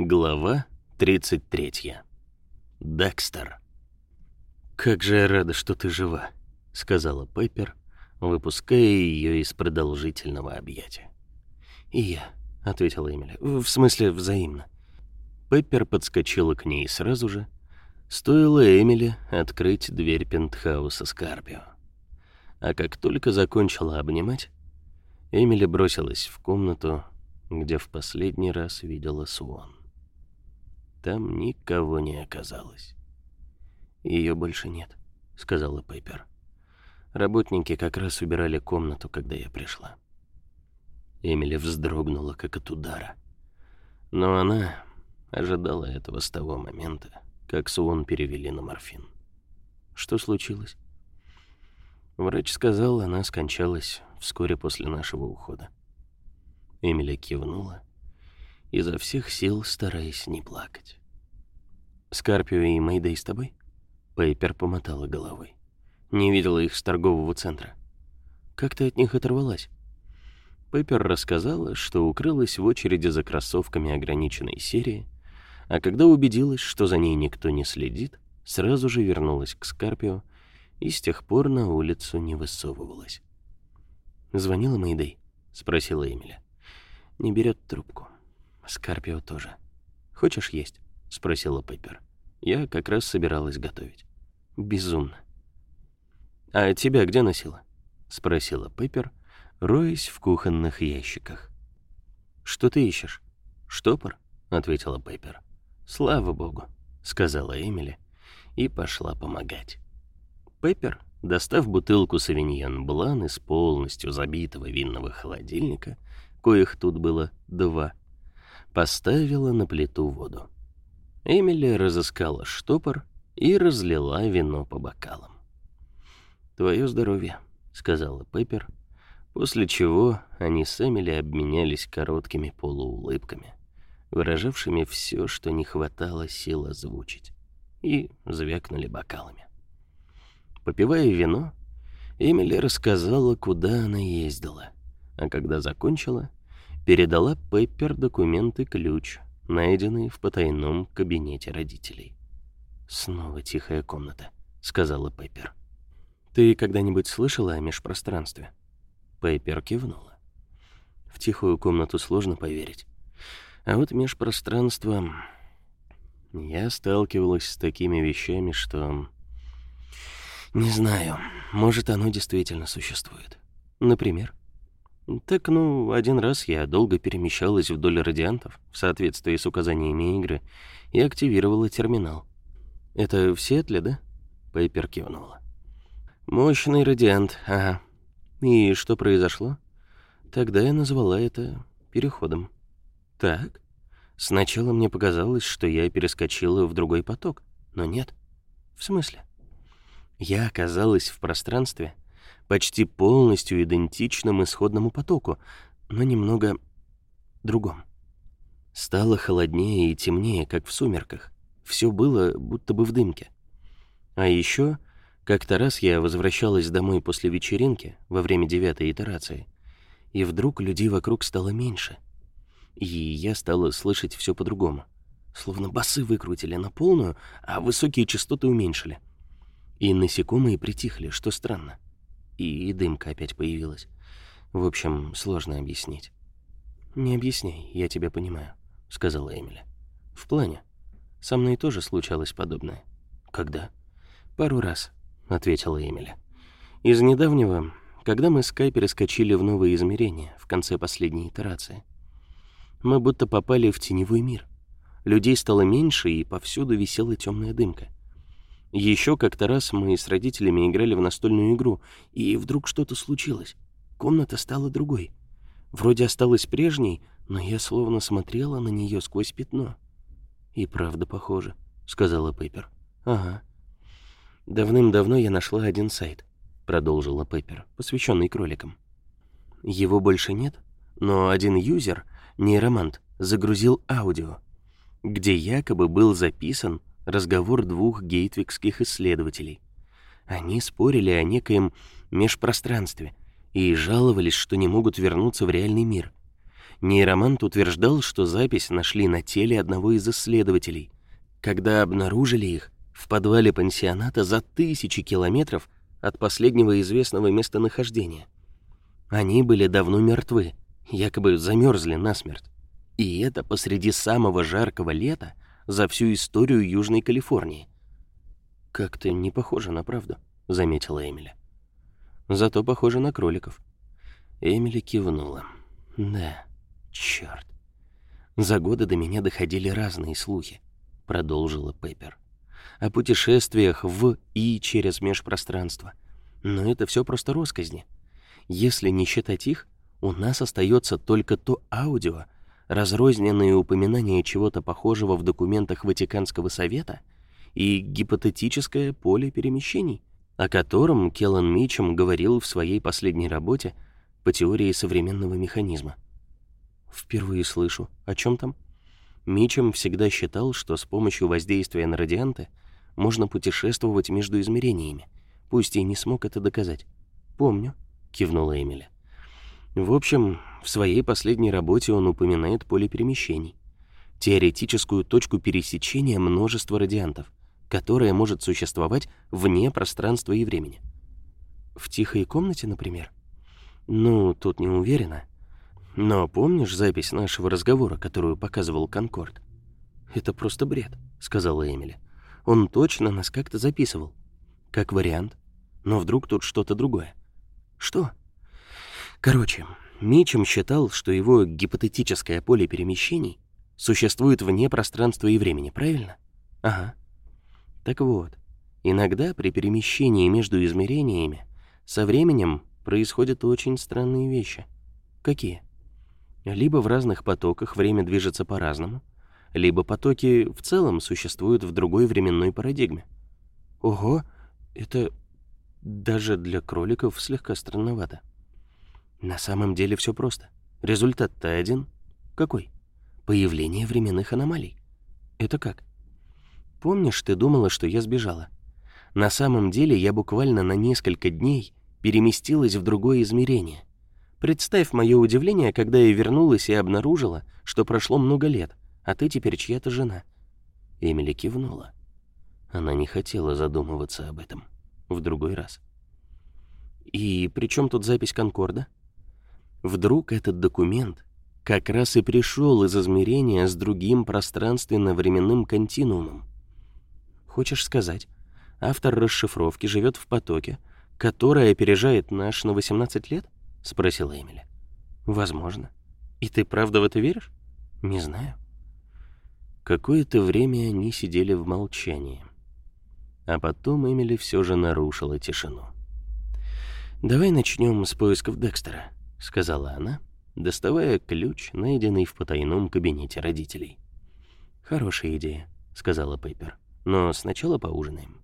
Глава 33. Декстер. «Как же я рада, что ты жива», — сказала Пеппер, выпуская ее из продолжительного объятия. «И я», — ответила Эмили, — «в смысле взаимно». Пеппер подскочила к ней сразу же, стоило Эмили открыть дверь пентхауса Скарпио. А как только закончила обнимать, Эмили бросилась в комнату, где в последний раз видела Суон. Там никого не оказалось. Ее больше нет, сказала Пейпер. Работники как раз убирали комнату, когда я пришла. Эмили вздрогнула, как от удара. Но она ожидала этого с того момента, как Суон перевели на морфин. Что случилось? Врач сказал, она скончалась вскоре после нашего ухода. Эмили кивнула, изо всех сил стараясь не плакать. «Скарпио и Мэйдэй с тобой?» Пейпер помотала головой. «Не видела их с торгового центра. Как ты от них оторвалась?» Пейпер рассказала, что укрылась в очереди за кроссовками ограниченной серии, а когда убедилась, что за ней никто не следит, сразу же вернулась к Скарпио и с тех пор на улицу не высовывалась. «Звонила Мэйдэй?» — спросила Эмиля. «Не берет трубку. Скарпио тоже. Хочешь есть?» — спросила Пеппер. «Я как раз собиралась готовить». «Безумно». «А тебя где носила?» — спросила Пеппер, роясь в кухонных ящиках. «Что ты ищешь?» «Штопор?» — ответила Пеппер. «Слава богу», — сказала Эмили и пошла помогать. Пеппер, достав бутылку савиньон блан из полностью забитого винного холодильника, коих тут было два, поставила на плиту воду. Эмили разыскала штопор и разлила вино по бокалам. «Твое здоровье», — сказала Пеппер, после чего они с Эмили обменялись короткими полуулыбками, выражавшими все, что не хватало сил озвучить, и звякнули бокалами. Попивая вино, Эмили рассказала, куда она ездила, а когда закончила, передала Пеппер документы-ключ, найденный в потайном кабинете родителей. «Снова тихая комната», — сказала Пеппер. «Ты когда-нибудь слышала о межпространстве?» Пеппер кивнула. «В тихую комнату сложно поверить. А вот межпространство... Я сталкивалась с такими вещами, что не знаю, может, оно действительно существует. Например? Так, ну, один раз я долго перемещалась вдоль радиантов в соответствии с указаниями игры и активировала терминал. Это в Сиэтле, да? Пайпер кивнула. Мощный радиант, ага. И что произошло? Тогда я назвала это переходом. Так. Сначала мне показалось, что я перескочила в другой поток, но нет. В смысле? Я оказалась в пространстве, почти полностью идентичном исходному потоку, но немного другом. Стало холоднее и темнее, как в сумерках. Все было будто бы в дымке. А еще как-то раз я возвращалась домой после вечеринки во время девятой итерации, и вдруг людей вокруг стало меньше. И я стала слышать все по-другому. Словно басы выкрутили на полную, а высокие частоты уменьшили. И насекомые притихли, что странно. И дымка опять появилась. В общем, сложно объяснить. «Не объясняй, я тебя понимаю», — сказала Эмили. «В плане. Со мной тоже случалось подобное». «Когда?» «Пару раз», — ответила Эмили. «Из недавнего, когда мы с Кай перескочили в новые измерения в конце последней итерации. Мы будто попали в теневой мир. Людей стало меньше, и повсюду висела темная дымка. Еще как-то раз мы с родителями играли в настольную игру, и вдруг что-то случилось. Комната стала другой. Вроде осталась прежней, но я словно смотрела на нее сквозь пятно. «И правда похоже», — сказала Пеппер. «Ага». «Давным-давно я нашла один сайт», — продолжила Пеппер, посвященный кроликам. «Его больше нет, но один юзер, нейромант, загрузил аудио, где якобы был записан разговор двух гейтвикских исследователей. Они спорили о некоем межпространстве и жаловались, что не могут вернуться в реальный мир. Нейромант утверждал, что запись нашли на теле одного из исследователей. Когда обнаружили их в подвале пансионата за тысячи километров от последнего известного местонахождения. Они были давно мертвы, якобы замерзли насмерть. И это посреди самого жаркого лета за всю историю Южной Калифорнии. «Как-то не похоже на правду», — заметила Эмили. «Зато похоже на кроликов». Эмили кивнула. «Да, черт. За годы до меня доходили разные слухи», — продолжила Пеппер. «О путешествиях в и через межпространство. Но это все просто росказни. Если не считать их, у нас остается только то аудио, разрозненные упоминания чего-то похожего в документах Ватиканского совета и гипотетическое поле перемещений, о котором Келлан Мичем говорил в своей последней работе по теории современного механизма. Впервые слышу. О чем там? Мичем всегда считал, что с помощью воздействия на радианты можно путешествовать между измерениями, пусть и не смог это доказать. Помню, кивнула Эмили. В общем, в своей последней работе он упоминает поле перемещений, теоретическую точку пересечения множества радиантов, которая может существовать вне пространства и времени. В тихой комнате, например? Ну, тут не уверена. Но помнишь запись нашего разговора, которую показывал Конкорд? Это просто бред, сказала Эмили. Он точно нас как-то записывал. Как вариант. Но вдруг тут что-то другое. Что? Короче, Мичем считал, что его гипотетическое поле перемещений существует вне пространства и времени, правильно? Ага. Так вот, иногда при перемещении между измерениями со временем происходят очень странные вещи. Какие? Либо в разных потоках время движется по-разному, либо потоки в целом существуют в другой временной парадигме. Ого, это даже для кроликов слегка странновато. На самом деле все просто. Результат-то один. Какой? Появление временных аномалий. Это как? Помнишь, ты думала, что я сбежала? На самом деле я буквально на несколько дней переместилась в другое измерение. Представь мое удивление, когда я вернулась и обнаружила, что прошло много лет, а ты теперь чья-то жена. Эмили кивнула. Она не хотела задумываться об этом. В другой раз. И при чем тут запись Конкорда? Вдруг этот документ как раз и пришел из измерения с другим пространственно-временным континуумом. Хочешь сказать, автор расшифровки живет в потоке, который опережает наш на 18 лет? спросила Эмили. Возможно. И ты правда в это веришь? Не знаю. Какое-то время они сидели в молчании. А потом Эмили все же нарушила тишину. Давай начнем с поисков Декстера. — сказала она, доставая ключ, найденный в потайном кабинете родителей. «Хорошая идея», — сказала Пеппер. «Но сначала поужинаем».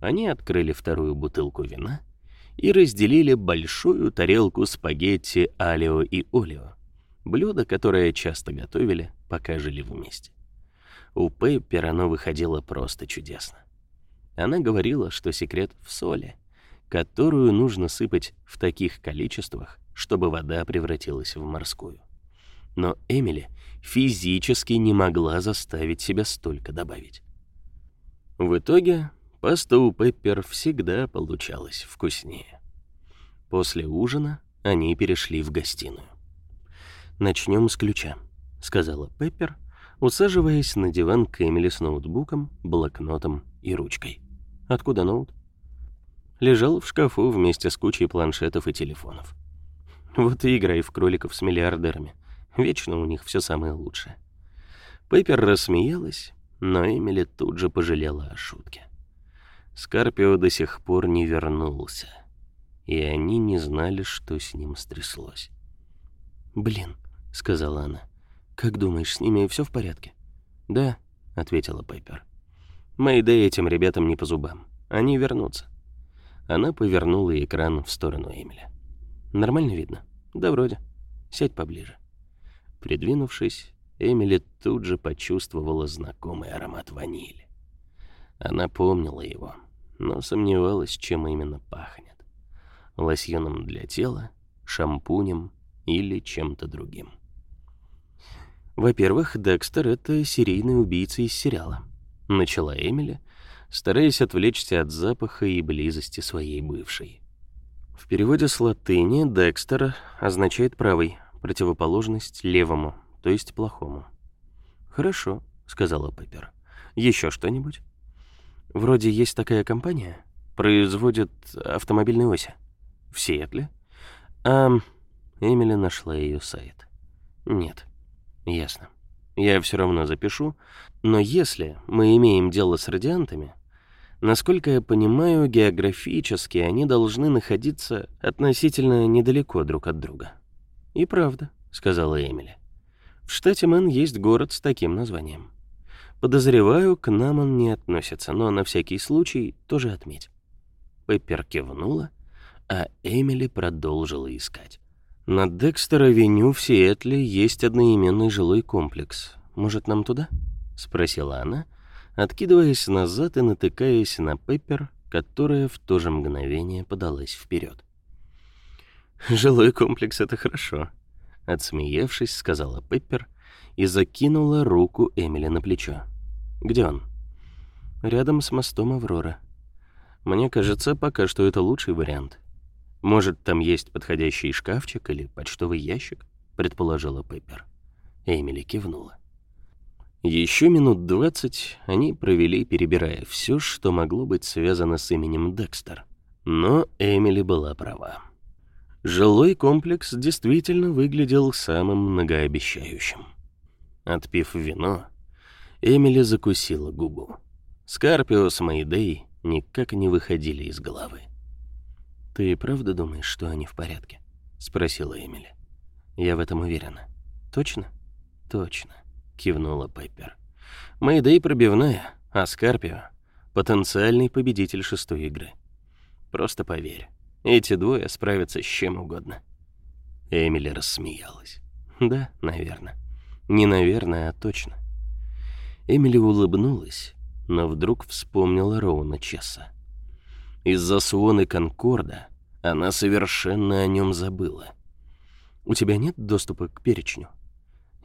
Они открыли вторую бутылку вина и разделили большую тарелку спагетти алио и олио, блюдо, которое часто готовили, пока жили вместе. У Пеппер оно выходило просто чудесно. Она говорила, что секрет в соли — которую нужно сыпать в таких количествах, чтобы вода превратилась в морскую. Но Эмили физически не могла заставить себя столько добавить. В итоге паста у Пеппер всегда получалась вкуснее. После ужина они перешли в гостиную. Начнем с ключа, сказала Пеппер, усаживаясь на диван к Эмили с ноутбуком, блокнотом и ручкой. Откуда ноут? лежал в шкафу вместе с кучей планшетов и телефонов. Вот и играй в кроликов с миллиардерами. Вечно у них все самое лучшее. Пеппер рассмеялась, но Эмили тут же пожалела о шутке. Скарпио до сих пор не вернулся, и они не знали, что с ним стряслось. «Блин», — сказала она, — «как думаешь, с ними все в порядке?» «Да», — ответила Пеппер. «Мэйдэй этим ребятам не по зубам. Они вернутся». Она повернула экран в сторону Эмили. «Нормально видно?» «Да вроде. Сядь поближе». Придвинувшись, Эмили тут же почувствовала знакомый аромат ванили. Она помнила его, но сомневалась, чем именно пахнет. Лосьоном для тела, шампунем или чем-то другим. Во-первых, Декстер — это серийный убийца из сериала. Начала Эмили, стараясь отвлечься от запаха и близости своей бывшей. В переводе с латыни «Декстер» означает «правый», противоположность левому, то есть плохому. «Хорошо», — сказала Пеппер. Еще что-нибудь?» «Вроде есть такая компания. Производит автомобильные оси. В Сиэтле?» «А...» Эмили нашла ее сайт. «Нет. Ясно. Я все равно запишу. Но если мы имеем дело с радиантами, насколько я понимаю, географически они должны находиться относительно недалеко друг от друга». «И правда», — сказала Эмили. «В штате Мэн есть город с таким названием». Подозреваю, к нам он не относится, но на всякий случай тоже отметь. Пеппер кивнула, а Эмили продолжила искать. На Декстер-авеню в Сиэтле есть одноименный жилой комплекс. Может, нам туда? спросила она, откидываясь назад и натыкаясь на Пеппер, которая в то же мгновение подалась вперед. Жилой комплекс это хорошо, отсмеявшись, сказала Пеппер и закинула руку Эмили на плечо. «Где он?» «Рядом с мостом Аврора. Мне кажется, пока что это лучший вариант. Может, там есть подходящий шкафчик или почтовый ящик?» — предположила Пеппер. Эмили кивнула. Еще минут двадцать они провели, перебирая все, что могло быть связано с именем Декстер. Но Эмили была права. Жилой комплекс действительно выглядел самым многообещающим. Отпив вино, Эмили закусила губу. Скарпио с Мэйдэй никак не выходили из головы. «Ты правда думаешь, что они в порядке?» — спросила Эмили. «Я в этом уверена». «Точно?» «Точно», — кивнула Пайпер. «Мэйдэй пробивная, а Скарпио — потенциальный победитель шестой игры. Просто поверь, эти двое справятся с чем угодно». Эмили рассмеялась. «Да, наверное». Не наверное, а точно. Эмили улыбнулась, но вдруг вспомнила Роуна Чесса. Из-за Суоны Конкорда она совершенно о нем забыла. «У тебя нет доступа к перечню?»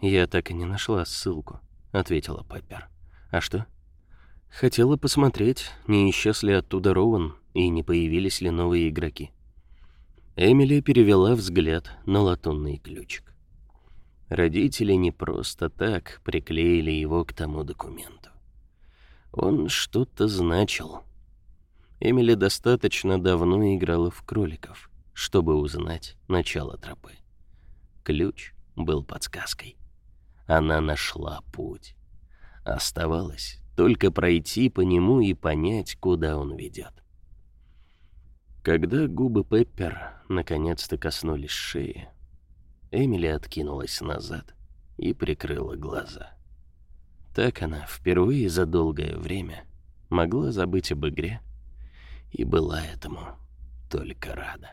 «Я так и не нашла ссылку», — ответила Пайпер. «А что?» «Хотела посмотреть, не исчез ли оттуда Роуан и не появились ли новые игроки». Эмили перевела взгляд на латунный ключик. Родители не просто так приклеили его к тому документу. Он что-то значил. Эмили достаточно давно играла в кроликов, чтобы узнать начало тропы. Ключ был подсказкой. Она нашла путь. Оставалось только пройти по нему и понять, куда он ведет. Когда губы Пеппер наконец-то коснулись шеи, Эмили откинулась назад и прикрыла глаза. Так она впервые за долгое время могла забыть об игре и была этому только рада.